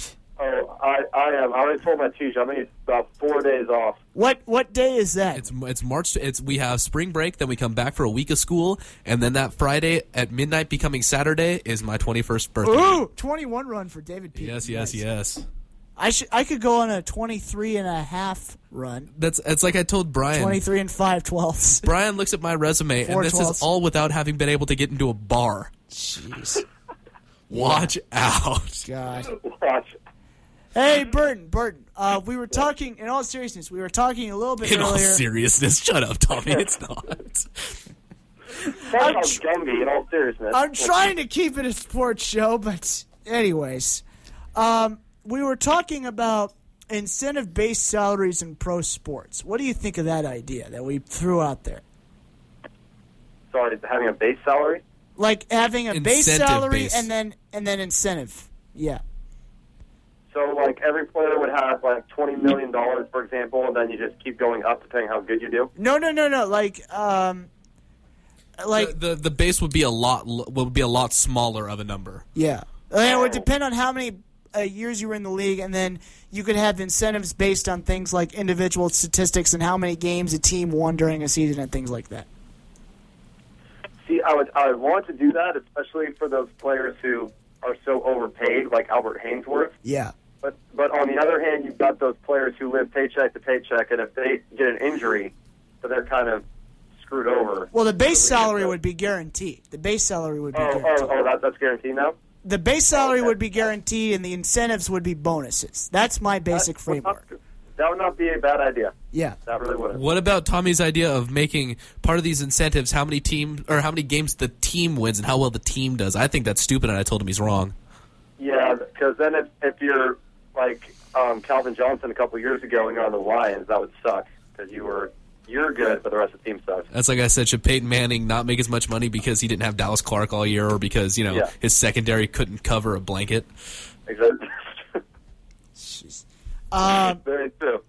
I, I am. I already told my teacher I'm going to need about four days off. What what day is that? It's it's March. It's we have spring break, then we come back for a week of school, and then that Friday at midnight, becoming Saturday, is my twenty first birthday. Ooh, 21 run for David P. Yes, yes, Nice. yes. I should I could go on a 23 and a half run. That's it's like I told Brian. 23 and 5 twelfths. Brian looks at my resume, Four and this twelfths. is all without having been able to get into a bar. Jeez. Watch out! God. Watch. Hey, Burton, Burton. Uh, we were talking, in all seriousness, we were talking a little bit In all earlier. seriousness, shut up, Tommy. It's not. Talk I'm tr- Gumby in all seriousness. I'm trying to keep it a sports show, but anyways, um, we were talking about incentive-based salaries in pro sports. What do you think of that idea that we threw out there? Sorry, having a base salary? Like having a base salary based. and then and then incentive. Yeah. So, like, every player would have, like, $20 million, for example, and then you just keep going up depending how good you do? No, no, no, no. Like, um, like the, the the base would be a lot would be a lot smaller of a number. Yeah. And it would depend on how many uh, years you were in the league, and then you could have incentives based on things like individual statistics and how many games a team won during a season and things like that. See, I would, I would want to do that, especially for those players who are so overpaid, like Albert Haynesworth. Yeah. But but on the other hand, you've got those players who live paycheck to paycheck, and if they get an injury, then they're kind of screwed over. Well, the base salary would be guaranteed. The base salary would be Oh, guaranteed. oh, oh that, that's guaranteed now. The base salary okay. would be guaranteed, and the incentives would be bonuses. That's my basic That would not- framework. That would not be a bad idea. Yeah. That really wouldn't. What about Tommy's idea of making part of these incentives how many team or how many games the team wins and how well the team does? I think that's stupid, and I told him he's wrong. Yeah, because then if, if you're like um, Calvin Johnson a couple years ago and you're on the Lions, that would suck because you were you're good, but the rest of the team sucks. That's like I said. Should Peyton Manning not make as much money because he didn't have Dallas Clark all year, or because you know Yeah. his secondary couldn't cover a blanket? Exactly. Jeez. Um, Very true.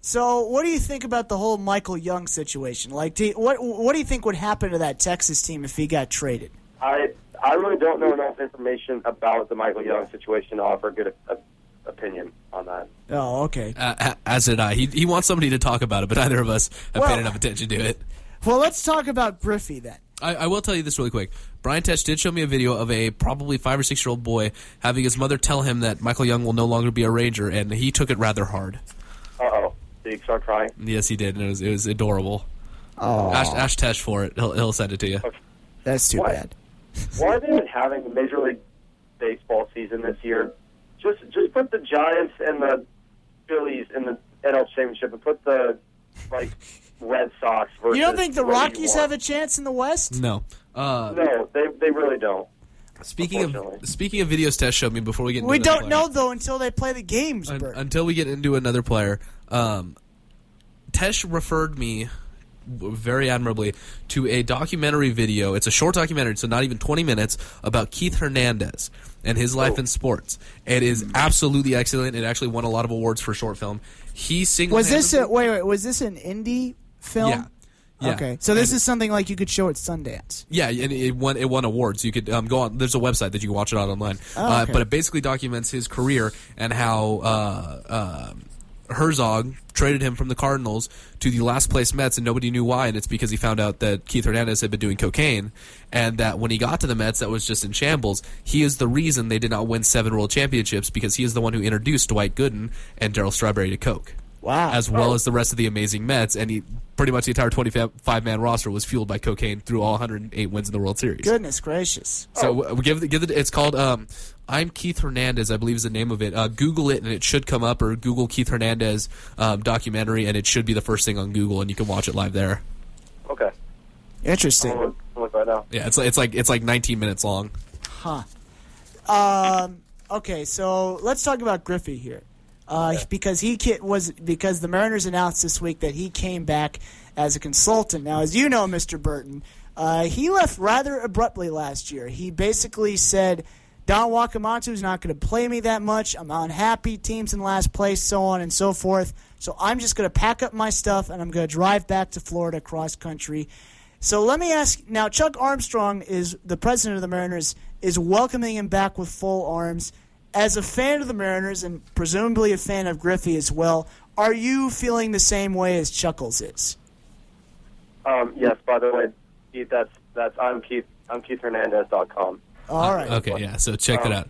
so, what do you think about the whole Michael Young situation? Like, do you, what what do you think would happen to that Texas team if he got traded? I I really don't know enough information about the Michael Young situation to offer a good uh, opinion on that. Oh, okay. Uh, as did I. He he wants somebody to talk about it, but neither of us have Well- paid enough attention to it. Well, let's talk about Griffey then. I, I will tell you this really quick. Brian Tesh did show me a video of a probably five or six year old boy having his mother tell him that Michael Young will no longer be a Ranger, and he took it rather hard. Uh oh. Did he start crying? Yes, he did, and it was it was adorable. Oh, Ash, Ash Tesh for it. He'll he'll send it to you. that's too What? bad. Why are they even having a Major League Baseball season this year? Just just put the Giants and the Phillies in the NL Championship and put the like Red Sox versus. You don't think the Rockies have a chance in the West? No. Uh, No, they they really don't. speaking of speaking of videos, Tesh showed me before we get. Into We don't player. know though until they play the games. Un- until we get into another player. Um, Tesh referred me w- very admirably to a documentary video. It's a short documentary, so not even 20 minutes, about Keith Hernandez and his life Oh. in sports. It is absolutely excellent. It actually won a lot of awards for short film. He single was this a wait? Wait, was this an indie film? Yeah. Yeah. Okay, so this And- is something like you could show at Sundance. Yeah, and it won it won awards. You could um, go on. There's a website that you can watch it on online. Oh, uh, but it basically documents his career and how uh, uh, Herzog traded him from the Cardinals to the last place Mets, and nobody knew why. And it's because he found out that Keith Hernandez had been doing cocaine, and that when he got to the Mets, that was just in shambles. He is the reason they did not win seven World Championships because he is the one who introduced Dwight Gooden and Darryl Strawberry to coke Wow. as well as the rest of the amazing Mets, and he pretty much the entire 25 man roster was fueled by cocaine through all 108 wins in the World Series. Goodness gracious. So we give the, give the, it's called um, I'm Keith Hernandez, I believe is the name of it. Uh, Google it and it should come up, or Google Keith Hernandez um, documentary, and it should be the first thing on Google, and you can watch it live there. Okay. Interesting. I'm looking look right now. Yeah, it's like it's like it's like 19 minutes long. Huh. Um. Okay, so let's talk about Griffey here, uh, because he was because the Mariners announced this week that he came back as a consultant. Now, as you know, Mr. Burton, uh, he left rather abruptly last year. He basically said. Don Wakamatsu is not going to play me that much. I'm unhappy. Team's in last place, so on and so forth. So I'm just going to pack up my stuff and I'm going to drive back to Florida cross country. So let me ask now. Chuck Armstrong is the president of the Mariners, is welcoming him back with full arms. As a fan of the Mariners and presumably a fan of Griffey as well, are you feeling the same way as Chuckles is? Um, yes. By the way, Keith, that's that's I'm Keith. I'm KeithHernandez.com. All right. Okay, yeah. So check it Um, out.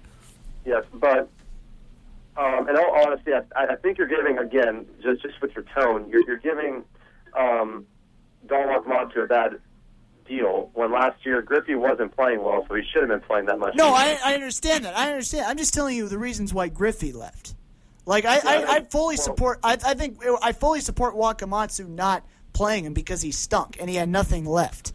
Yes, but um, in all honesty, I, I think you're giving again just just with your tone, you're, you're giving um, Don Wakamatsu a bad deal when last year Griffey wasn't playing well, so he should have been playing that much. No, I, I understand that. I understand. I'm just telling you the reasons why Griffey left. Like I, I, I fully support. I, I think I fully support Wakamatsu not playing him because he stunk and he had nothing left.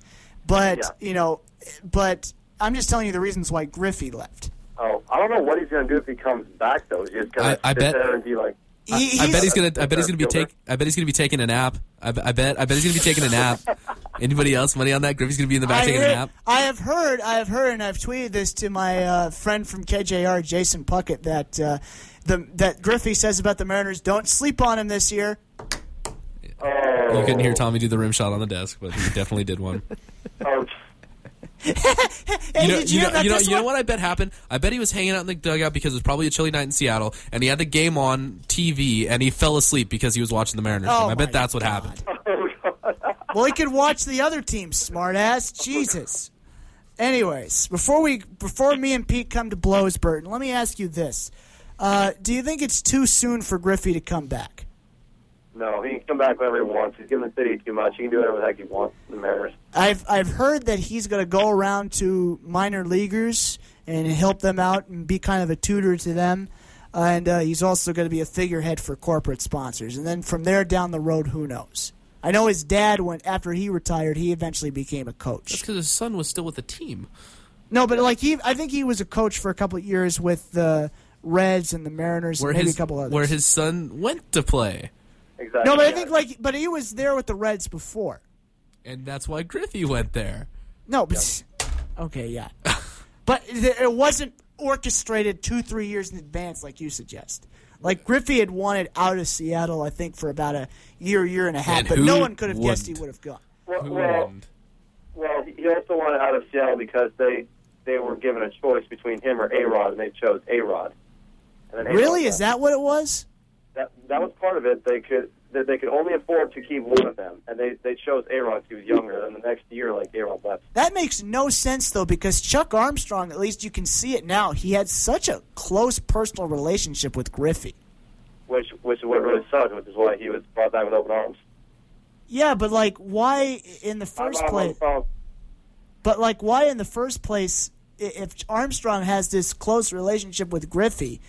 But Yeah. you know, but I'm just telling you the reasons why Griffey left. Oh, I don't know what he's going to do if he comes back though. He's just going I- to I sit bet- there and be like, He, I, I he's- bet he's gonna. I bet he's gonna be Fielder. take. I bet he's gonna be taking a nap. I, I bet. I bet he's gonna be taking a nap. Anybody else? Money on that? Griffey's gonna be in the back I, taking a nap. I have heard, I have heard, and I've tweeted this to my uh, friend from KJR, Jason Puckett, that uh, the that Griffey says about the Mariners, don't sleep on him this year. oh, You couldn't hear Tommy do the rim shot on the desk, but he definitely did one. oh, Hey, You know, did you hear know, about you know, this you know what I bet happened? I bet he was hanging out in the dugout because it was probably a chilly night in Seattle, and he had the game on TV, and he fell asleep because he was watching the Mariners Oh game. I bet that's what God. happened. oh, Well, he could watch the other team, smartass. Jesus. Anyways, before we before me and Pete come to blows, Burton, let me ask you this: uh, Do you think it's too soon for Griffey to come back? No, he can come back whenever he wants. He's giving the city too much. He can do whatever the heck he wants. The Mariners. I've I've heard that he's going to go around to minor leaguers and help them out and be kind of a tutor to them, and uh, he's also going to be a figurehead for corporate sponsors. And then from there down the road, who knows? I know his dad went after he retired. He eventually became a That's coach. because his son was still with the team. No, but like he, I think he was a coach for a couple of years with the Reds and the Mariners, Where and maybe his a couple others. where his son went to play, Exactly. no, but I think like, but he was there with the Reds before. And that's why Griffey went there. No, but okay, yeah, but it it wasn't orchestrated two, three years in advance like you suggest. Like Griffey had wanted out of Seattle, I think, for about a year, year and a half, And but no one could have guessed he wouldn't? have gone. Well, Who well, well, he also wanted out of Seattle because they they were given a choice between him or A Rod, and they chose A Rod. Really, is that what it was? that that was part of it? They could that they could only afford to keep one of them, and they they chose A Rod because he was younger. And the next year, like A Rod left. That makes no sense though, because Chuck Armstrong, at least you can see it now, he had such a close personal relationship with Griffey. which which is what really sucked, which is why he was brought back with open arms. Yeah, but like, why in the 1st I'm- I'm on place? But like, why in the first place, if Armstrong has this close relationship with Griffey,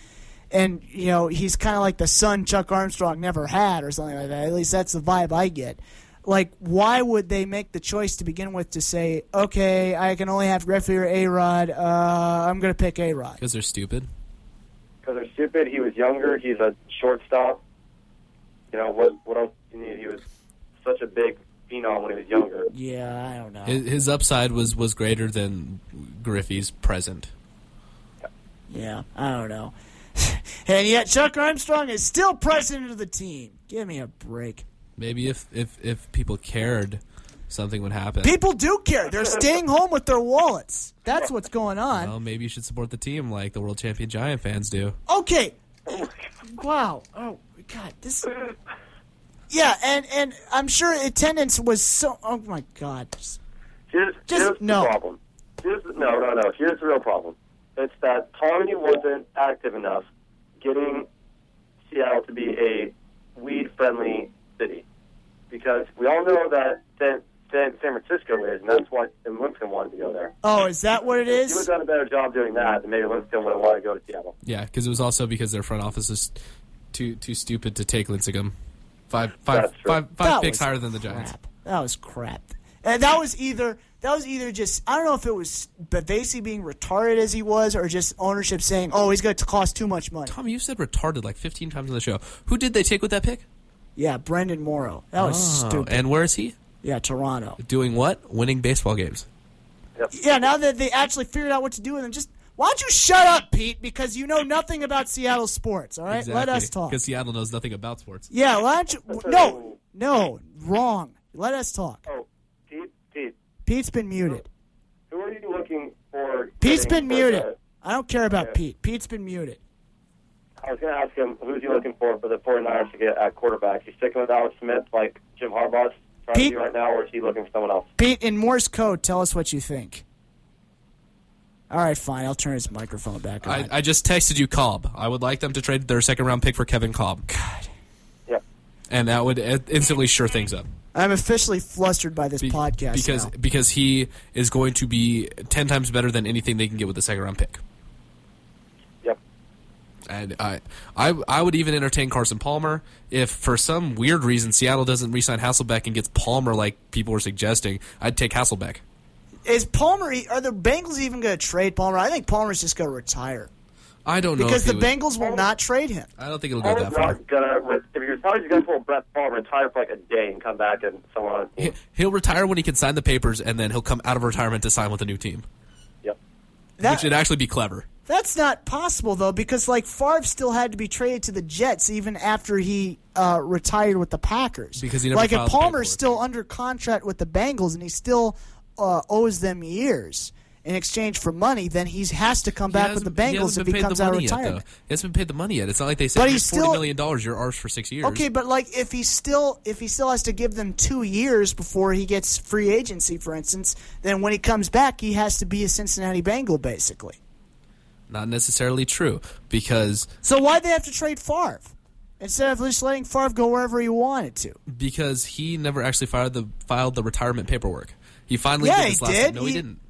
and you know he's kind of like the son Chuck Armstrong never had, or something like that. At least that's the vibe I get. Like, why would they make the choice to begin with to say, okay, I can only have Griffey or A Rod? Uh, I'm going to pick A Rod. Because they're stupid. Because they're stupid. He was younger. He's a shortstop. You know what? What else do you need? He was such a big phenom when he was younger. Yeah, I don't know. His, his upside was was greater than Griffey's present. Yeah, I don't know. and yet Chuck Armstrong is still president of the team. Give me a break. Maybe if if if people cared, something would happen. People do care. They're staying home with their wallets. That's what's going on. well, maybe you should support the team like the world champion Giant fans do. Okay. Wow. Oh God. This. Yeah, and and I'm sure attendance was so. Oh my God. Here's, Just- here's no. the problem. Here's no, no, no. Here's the real problem. It's that Tommy wasn't active enough getting Seattle to be a weed-friendly city. Because we all know that San, San, San Francisco is, and that's why and Livingston wanted to go there. Oh, is that what it is? He would have done a better job doing that, then maybe Livingston would have wanted to go to Seattle. Yeah, because it was also because their front office is too too stupid to take Lincecum. Five five That's true. five five That picks was higher than the Giants. Crap. That was crap. And that was either that was either just I don't know if it was Bavasi being retarded as he was, or just ownership saying, "Oh, he's going to cost too much money." Tom, you said retarded like 15 times on the show. Who did they take with that pick? Yeah, Brandon Morrow. That was Oh, stupid. And where is he? yeah, Toronto. Doing what? Winning baseball games. Yeah, now that they actually figured out what to do with him, just why don't you shut up, Pete? Because you know nothing about Seattle sports. All right, let us talk. Because Seattle knows nothing about sports. Yeah, why don't you? No, no, wrong. Let us talk. Oh, Pete, Pete, Pete's been muted. who are you looking for? Pete's been for muted. the- I don't care about Yeah. Pete. Pete's been muted. I was going to ask him, who's he looking for for the 49ers to get at quarterback? He's sticking with Alex Smith like Jim Harbaugh's trying Pete- to do right now, or is he looking for someone else? Pete, in Morse code, tell us what you think. All right, fine. I'll turn his microphone back on. I, I just texted you Kolb. I would like them to trade their second round pick for Kevin Kolb. God, Yep. And that would instantly sure things up. I'm officially flustered by this Be- podcast because now. because he is going to be 10 times better than anything they can get with the second round pick. Yep. And I, I, I would even entertain Carson Palmer if, for some weird reason, Seattle doesn't re-sign Hasselbeck and gets Palmer like people were suggesting. I'd take Hasselbeck. Is Palmer? e- Are the Bengals even going to trade Palmer? I think Palmer's just going to retire I don't know because if the would- Bengals will not trade him. I don't think it'll go Palmer's that far. not gonna. If you're telling he's gonna pull Brett Palmer, retire for like a day and come back and someone on He, he'll retire when he can sign the papers, and then he'll come out of retirement to sign with a new team, Yep. That, which would actually be clever. that's not possible though, because like Favre still had to be traded to the Jets even after he uh, retired with the Packers. Because he never like if Palmer's still under contract with the Bengals and he still uh, owes them years in exchange for money, then he has to come back with the he Bengals hasn't if he comes out of money yet, retirement. He hasn't been paid the money yet. It's not like they said, But he's forty still- million dollars. You're ours for six years." Okay, but like if he still if he still has to give them two years before he gets free agency, for instance, then when he comes back, he has to be a Cincinnati Bengal, basically. not necessarily true because So why'd they have to trade Favre instead of just letting Favre go wherever he wanted to? because he never actually filed the filed the retirement paperwork. He finally Yeah, did he this last did. time. No, he, He- didn't.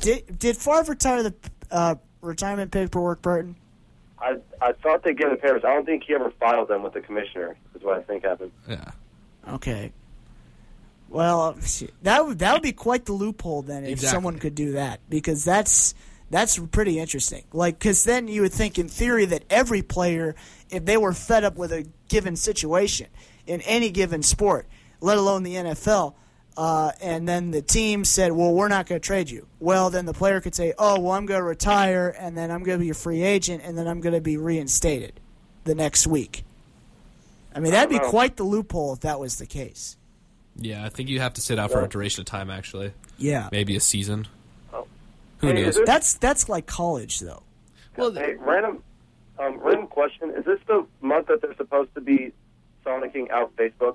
Did did Favre retire the uh, retirement paperwork, Burton? I I thought they gave the papers. I don't think he ever filed them with the commissioner. Is what I think happened. Yeah. Okay. Well, that would that would be quite the loophole then if Exactly. someone could do that because that's that's pretty interesting. Like because then you would think in theory that every player, if they were fed up with a given situation in any given sport, let alone the NFL, uh, and then the team said, "Well, we're not going to trade you." Well, then the player could say, "Oh, well, I'm going to retire, and then I'm going to be a free agent, and then I'm going to be reinstated the next week." I mean, that'd be quite the loophole if that was the case. Yeah, I think you have to sit out for a duration of time. Actually, Yeah. maybe a season. Oh. Who Hey, knows? is That's that's like college though. Well, Hey, random, um, random question: Is this the month that they're supposed to be sonicking out Facebook?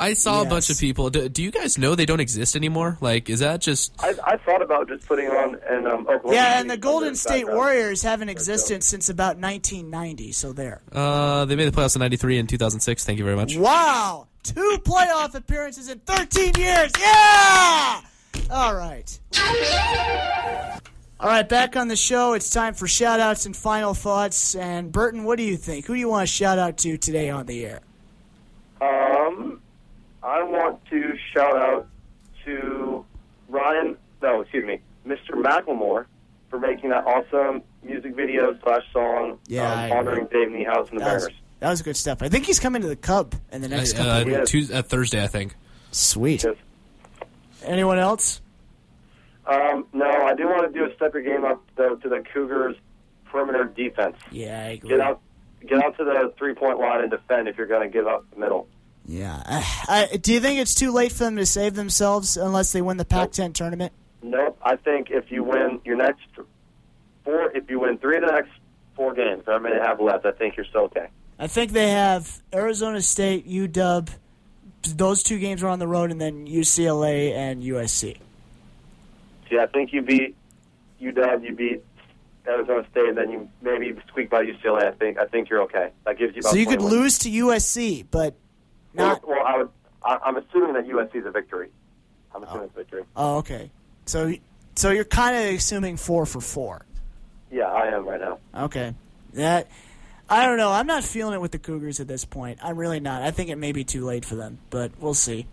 I saw a bunch of people. Do, do you guys know they don't exist anymore? Like, is that just? I, I thought about just putting on an um, Oklahoma. Yeah, and the Golden State. Warriors haven't existed since about 1990. So there. Uh, they made the playoffs in '93 and 2006. Thank you very much. Wow, two playoff appearances in 13 years. Yeah. All right. All right, back on the show. It's time for shout outs and final thoughts. And Burton, what do you think? Who do you want to shout out to today on the air? Um, I want to shout out to Ryan. No, excuse me, Mr. Macklemore for making that awesome music video slash song Yeah, um, honoring Dave Niehaus and the That was, that was good stuff. I think he's coming to the Cub in the next couple Uh, of weeks. Tuesday, uh, Thursday, I think. Sweet. Yes. Anyone else? Um, no, I do want to do a step your game up though to the Cougars' perimeter defense. Yeah, I agree. Get out, get out to the three point line and defend if you're going to give up the middle. Yeah. I, I, do you think it's too late for them to save themselves unless they win the Pac-10 tournament? Nope. I think if you win your next four, if you win three of the next four games, how many they have left, I think you're still okay. I think they have Arizona State, UW. Those two games are on the road, and then UCLA and USC. See, I think you beat UW, you beat Arizona State, and then you maybe squeak by UCLA. I think I think you're okay. That gives you about So you could wins. lose to USC, but not. Well, I would. I, I'm assuming that USC is a victory. I'm assuming it's a victory. Oh, okay. So, so you're kind of assuming four for four. Yeah, I am right now. Okay. That I don't know. I'm not feeling it with the Cougars at this point. I'm really not. I think it may be too late for them, but we'll see.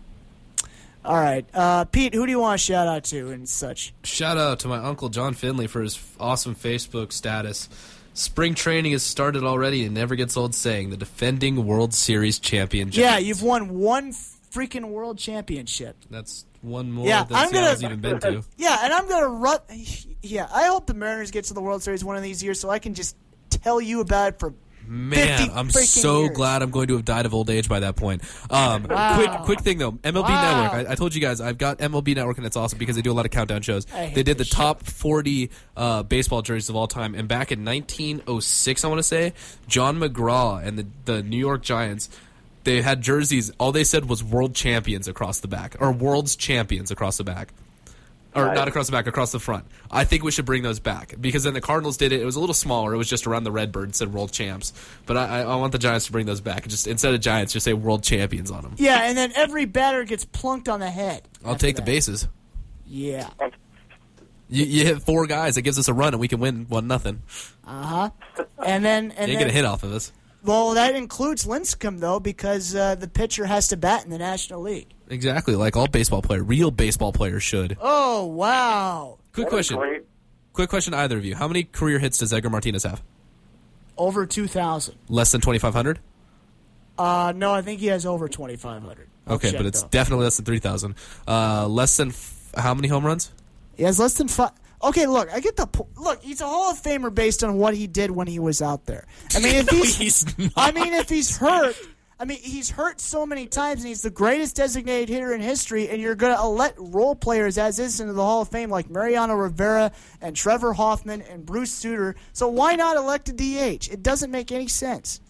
All right, uh, Pete. Who do you want to shout out to and such? Shout out to my uncle John Finley for his awesome Facebook status. Spring training has started already and never gets old saying the defending World Series champion. Yeah, you've won one freaking world championship. That's one more Yeah, than I'm gonna- even been to. Yeah, and I'm gonna run. Yeah, I hope the Mariners get to the World Series one of these years, so I can just tell you about it for Man, I'm so years. glad I'm going to have died of old age by that point. Um, Wow. Quick, quick thing though, MLB Wow. Network. I, I told you guys I've got MLB Network, and it's awesome because they do a lot of countdown shows. They did the this top 40 uh, baseball jerseys of all time, and back in 1906, I want to say, John McGraw and the the New York Giants. They had jerseys. All they said was "World Champions" across the back, or "World's Champions" across the back or Right. not across the back, across the front. I think we should bring those back because then the Cardinals did it. It was a little smaller. It was just around the Redbird, said World Champs. But I, I, I want the Giants to bring those back. Just instead of Giants, just say World Champions on them. yeah, and then every batter gets plunked on the head. I'll take the bases. Yeah. You, you hit four guys, it gives us a run, and we can win one nothing. Uh huh. And then and You then get a hit off of us. well, that includes Lincecum though, because uh, the pitcher has to bat in the National League. Exactly, like all baseball player, real baseball players should. Oh wow! Quick That question. Great. Quick question, to either of you. How many career hits does Edgar Martinez have? Over two thousand. Less than twenty five hundred. Uh, no, I think he has over twenty five hundred. Okay, but it's definitely less than three thousand. Uh, less than f- how many home runs? he has less than five. Okay, look, I get the po- look. He's a Hall of Famer based on what he did when he was out there. I mean, if No, he's, he's not. I mean, if he's hurt, I mean, he's hurt so many times, and he's the greatest designated hitter in history. And you're gonna let role players as is into the Hall of Fame like Mariano Rivera and Trevor Hoffman and Bruce Sutter. So why not elect a DH? It doesn't make any sense.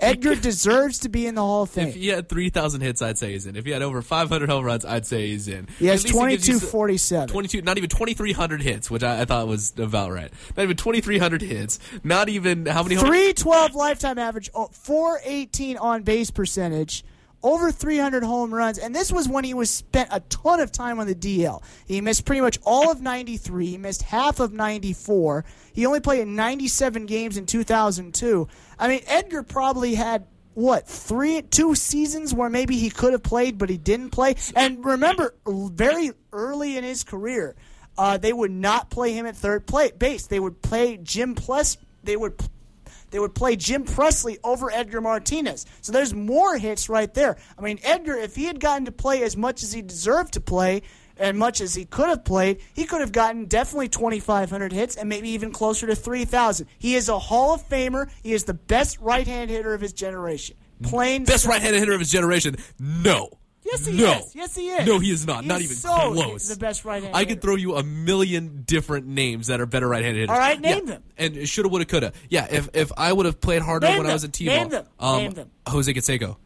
Edgar deserves to be in the Hall of Fame. If he had 3,000 hits, I'd say he's in. If he had over 500 home runs, I'd say he's in. he has At least gives you twenty-two forty-seven. 22, not even 2,300 hits, which I, I thought was about right. Not even 2,300 hits. Not even, how many home 312 lifetime average, oh, 418 on base percentage, over 300 home runs, and this was when he was spent a ton of time on the DL. He missed pretty much all of 93, he missed half of 94. He only played in 97 games in 2002. I mean, Edgar probably had what three two seasons where maybe he could have played but he didn't play and remember very early in his career uh, they would not play him at third base they would play jim plus they would they would play Jim Presley over Edgar Martinez. So there's more hits right there. I mean, Edgar, if he had gotten to play as much as he deserved to play and much as he could have played, he could have gotten definitely 2,500 hits and maybe even closer to 3,000. He is a Hall of Famer. He is the best right hand hitter of his generation. Plain Best right-handed hitter of his generation? No. Yes, he no. is. Yes, he is. No, he is not. He not is even so close. the best right-handed I could throw you a million different names that are better right-handed hitters. All right, name Yeah. them. And shoulda, woulda, coulda. Yeah, if if I would have played harder Name when I was in T-ball, Name them. um, Name them. Jose Canseco.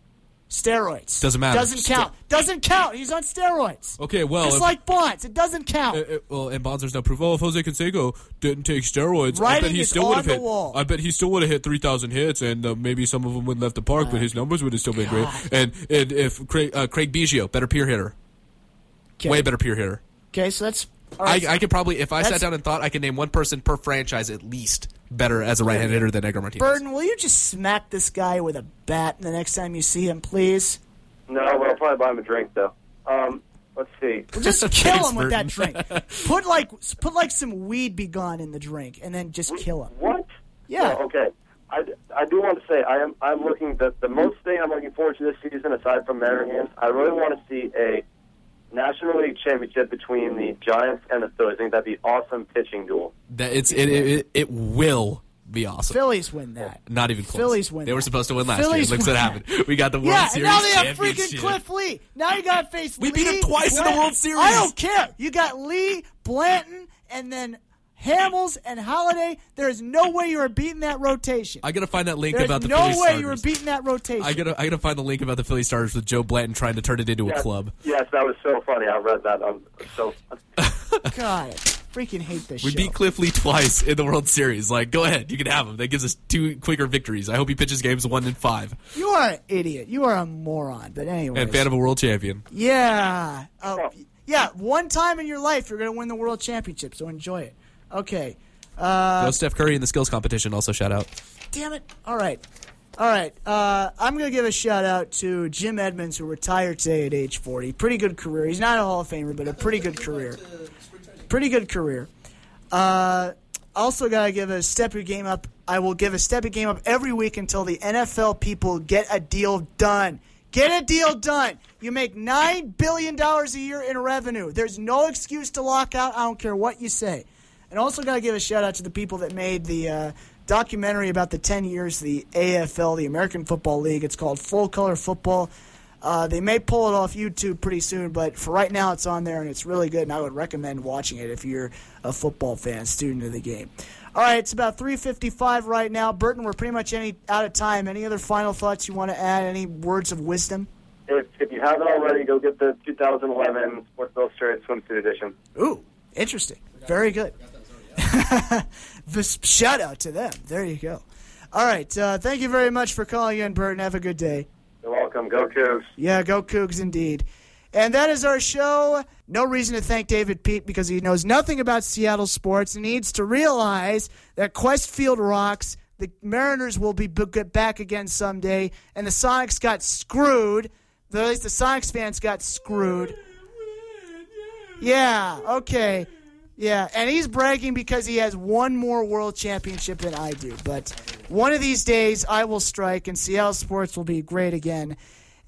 Steroids. Doesn't matter. Doesn't Ste- count. Doesn't count. He's on steroids. Okay, well, Just if- like Bonds. It doesn't count. Uh, uh, well, in Bonds, there's no proof. Oh, if Jose Canseco didn't take steroids, I Writing bet he still would have hit. wall. I bet he still would have hit three thousand hits, and uh, maybe some of them wouldn't left the park, but his numbers would have still been great. And and if Craig, uh, Craig Biggio, better peer hitter, Okay. way better peer hitter. Okay, so that's. all right. I, I could probably, if I sat down and thought, I could name one person per franchise at least better as a right-handed hitter than Edgar Martinez. Burton, will you just smack this guy with a bat the next time you see him, please? No, but I'll probably buy him a drink though. Um, let's see. Just kill Thanks, him with that drink. Put like put like some weed be gone in the drink, and then just kill him. What? Yeah. Oh, okay. I, I do want to say I am I'm looking the the most thing I'm looking forward to this season aside from Mariners I really want to see a National League championship between the Giants and the Phillies. I think that'd be awesome pitching duel. That it's it, it, it, it will be awesome. Phillies win that. Not even close. Phillies win They were that. supposed to win last Phillies year. Look what happened. We got the World Yeah, and Series now they have freaking. Cliff Lee. Now you got to face We Lee, beat him twice in the World Series. I don't care. You got Lee, Blanton, and then Hamels and Halladay. There is no way you are beating that rotation. I gotta find that link There's about the no Philly way starters. you were beating that rotation. I gotta I gotta find the link about the Philly starters with Joe Blanton trying to turn it into a club. Yes, that was so funny. I read that. I'm so. God, freaking hate this We show. beat Cliff Lee twice in the World Series. Like, go ahead, you can have him. That gives us two quicker victories. I hope he pitches games one and five. you are an idiot. You are a moron. But anyway, And fan of a world champion. yeah, oh, oh, yeah. One time in your life, you're gonna win the world championship. So enjoy it. Okay. Uh, Go Steph Curry in the skills competition. Also, shout out. damn it. All right. All right. Uh, I'm going to give a shout out to Jim Edmonds, who retired today at age 40. Pretty good career. He's not a Hall of Famer, but a pretty good career. Pretty good career. Uh, also, got to give a step your game up. I will give a step your game up every week until the NFL people get a deal done. Get a deal done. You make $9 billion a year in revenue. There's no excuse to lock out. I don't care what you say. And also got to give a shout out to the people that made the uh, documentary about the 10 years of the AFL, the American Football League. It's called Full Color Football. Uh, they may pull it off YouTube pretty soon, but for right now, it's on there and it's really good. And I would recommend watching it if you're a football fan, student of the game. All right, it's about 3:55 right now. Burton, we're pretty much any out of time. Any other final thoughts you want to add? Any words of wisdom? If, if you haven't already, go get the 2011 Sports Illustrated swimsuit edition. Ooh, interesting. Very good. shout out to them. There you go. All right. Uh, thank you very much for calling in, Burton. Have a good day. You're welcome. Go Cougs. Yeah, go Cougs indeed. And that is our show. No reason to thank David Pete because he knows nothing about Seattle sports and needs to realize that Qwest Field rocks. The Mariners will be back again someday, and the Sonics got screwed. At least the Sonics fans got screwed. Yeah, okay. Yeah, and he's bragging because he has one more world championship than I do. But one of these days, I will strike, and Seattle sports will be great again.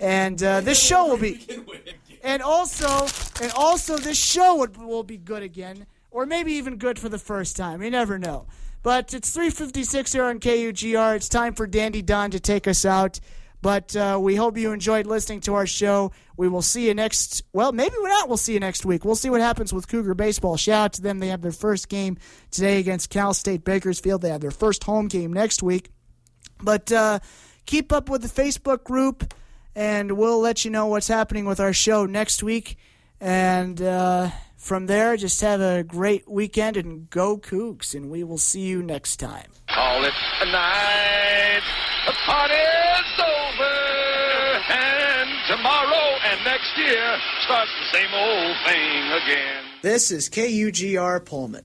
And uh, this show will be, and also, and also, this show would, will be good again, or maybe even good for the first time. You never know. But it's 3:56 here on KUGR. It's time for Dandy Don to take us out. But uh, we hope you enjoyed listening to our show. We will see you next. Well, maybe we're not. We'll see you next week. We'll see what happens with Cougar baseball. Shout out to them. They have their first game today against Cal State Bakersfield. They have their first home game next week. But uh, keep up with the Facebook group, and we'll let you know what's happening with our show next week. And uh, from there, just have a great weekend and go Cougs. And we will see you next time. Call it a night. The party's over. And tomorrow and next year starts the same old thing again. This is KUGR Pullman.